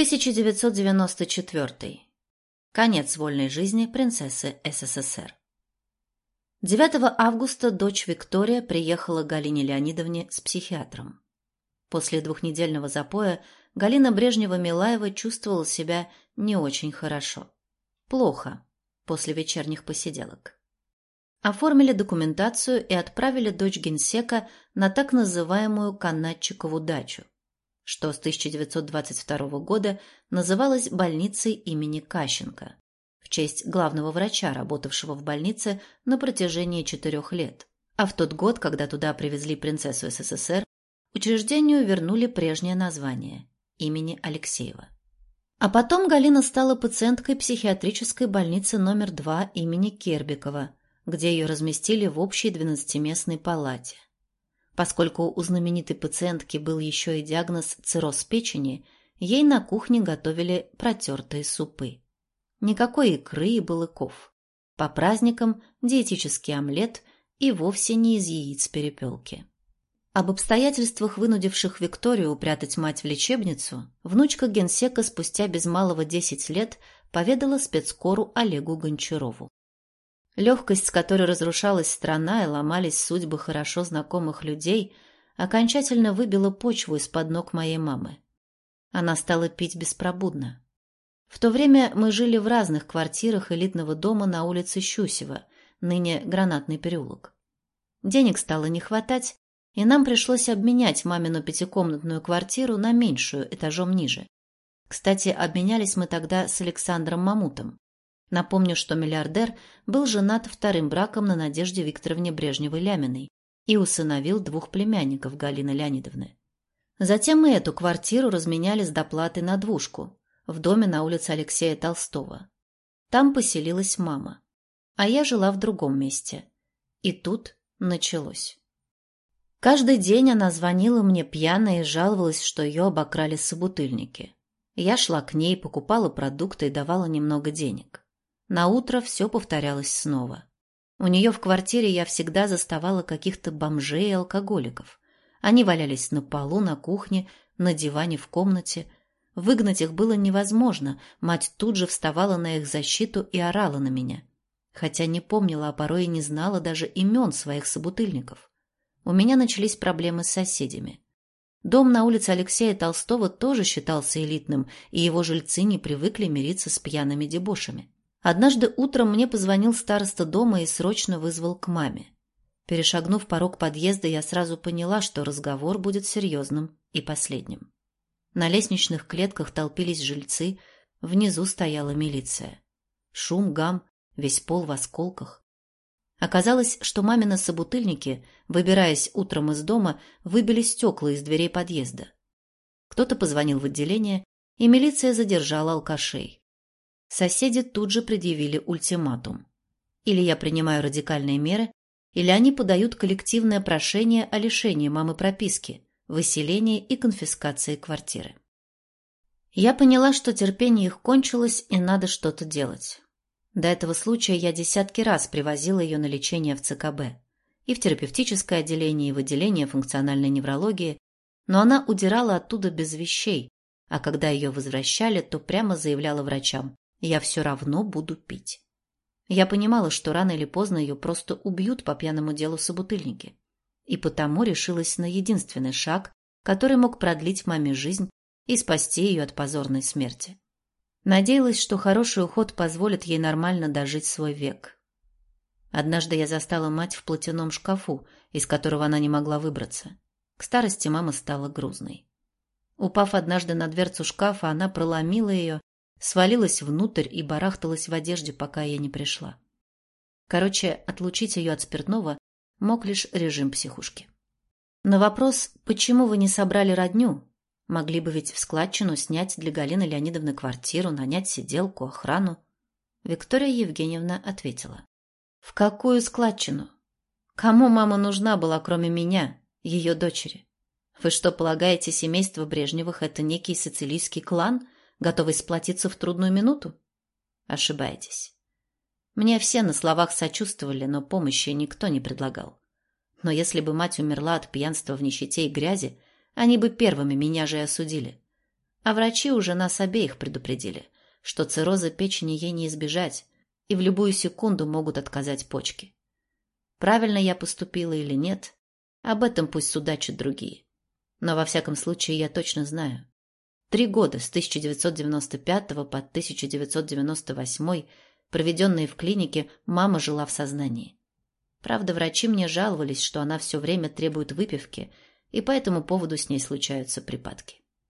1994. Конец вольной жизни принцессы СССР. 9 августа дочь Виктория приехала к Галине Леонидовне с психиатром. После двухнедельного запоя Галина Брежнева-Милаева чувствовала себя не очень хорошо. Плохо после вечерних посиделок. Оформили документацию и отправили дочь генсека на так называемую Канатчикову дачу, что с 1922 года называлась больницей имени Кащенко, в честь главного врача, работавшего в больнице на протяжении четырех лет. А в тот год, когда туда привезли принцессу СССР, учреждению вернули прежнее название – имени Алексеева. А потом Галина стала пациенткой психиатрической больницы номер 2 имени Кербикова, где ее разместили в общей двенадцатиместной палате. Поскольку у знаменитой пациентки был еще и диагноз цирроз печени, ей на кухне готовили протертые супы. Никакой икры и балыков. По праздникам диетический омлет и вовсе не из яиц перепелки. Об обстоятельствах, вынудивших Викторию упрятать мать в лечебницу, внучка генсека спустя без малого десять лет поведала спецкору Олегу Гончарову. Легкость, с которой разрушалась страна и ломались судьбы хорошо знакомых людей, окончательно выбила почву из-под ног моей мамы. Она стала пить беспробудно. В то время мы жили в разных квартирах элитного дома на улице Щусева, ныне Гранатный переулок. Денег стало не хватать, и нам пришлось обменять мамину пятикомнатную квартиру на меньшую, этажом ниже. Кстати, обменялись мы тогда с Александром Мамутом. Напомню, что миллиардер был женат вторым браком на Надежде Викторовне Брежневой-Ляминой и усыновил двух племянников Галины Леонидовны. Затем мы эту квартиру разменяли с доплатой на двушку в доме на улице Алексея Толстого. Там поселилась мама, а я жила в другом месте. И тут началось. Каждый день она звонила мне пьяная и жаловалась, что ее обокрали собутыльники. Я шла к ней, покупала продукты и давала немного денег. На утро все повторялось снова. У нее в квартире я всегда заставала каких-то бомжей и алкоголиков. Они валялись на полу, на кухне, на диване в комнате. Выгнать их было невозможно, мать тут же вставала на их защиту и орала на меня. Хотя не помнила, а порой и не знала даже имен своих собутыльников. У меня начались проблемы с соседями. Дом на улице Алексея Толстого тоже считался элитным, и его жильцы не привыкли мириться с пьяными дебошами. Однажды утром мне позвонил староста дома и срочно вызвал к маме. Перешагнув порог подъезда, я сразу поняла, что разговор будет серьезным и последним. На лестничных клетках толпились жильцы, внизу стояла милиция. Шум, гам, весь пол в осколках. Оказалось, что мамины собутыльники, выбираясь утром из дома, выбили стекла из дверей подъезда. Кто-то позвонил в отделение, и милиция задержала алкашей. Соседи тут же предъявили ультиматум. Или я принимаю радикальные меры, или они подают коллективное прошение о лишении мамы прописки, выселении и конфискации квартиры. Я поняла, что терпение их кончилось и надо что-то делать. До этого случая я десятки раз привозила ее на лечение в ЦКБ, и в терапевтическое отделение, и в отделение функциональной неврологии, но она удирала оттуда без вещей, а когда ее возвращали, то прямо заявляла врачам я все равно буду пить. Я понимала, что рано или поздно ее просто убьют по пьяному делу собутыльники. И потому решилась на единственный шаг, который мог продлить маме жизнь и спасти ее от позорной смерти. Надеялась, что хороший уход позволит ей нормально дожить свой век. Однажды я застала мать в платяном шкафу, из которого она не могла выбраться. К старости мама стала грузной. Упав однажды на дверцу шкафа, она проломила ее свалилась внутрь и барахталась в одежде, пока я не пришла. Короче, отлучить ее от спиртного мог лишь режим психушки. На вопрос «Почему вы не собрали родню?» Могли бы ведь в складчину снять для Галины Леонидовны квартиру, нанять сиделку, охрану. Виктория Евгеньевна ответила. «В какую складчину? Кому мама нужна была, кроме меня, ее дочери? Вы что, полагаете, семейство Брежневых – это некий сицилийский клан – готовый сплотиться в трудную минуту? Ошибаетесь. Мне все на словах сочувствовали, но помощи никто не предлагал. Но если бы мать умерла от пьянства в нищете и грязи, они бы первыми меня же и осудили. А врачи уже нас обеих предупредили, что цирроза печени ей не избежать, и в любую секунду могут отказать почки. Правильно я поступила или нет, об этом пусть судачат другие. Но во всяком случае я точно знаю. Три года с 1995 по 1998, проведенные в клинике, мама жила в сознании. Правда, врачи мне жаловались, что она все время требует выпивки, и по этому поводу с ней случаются припадки.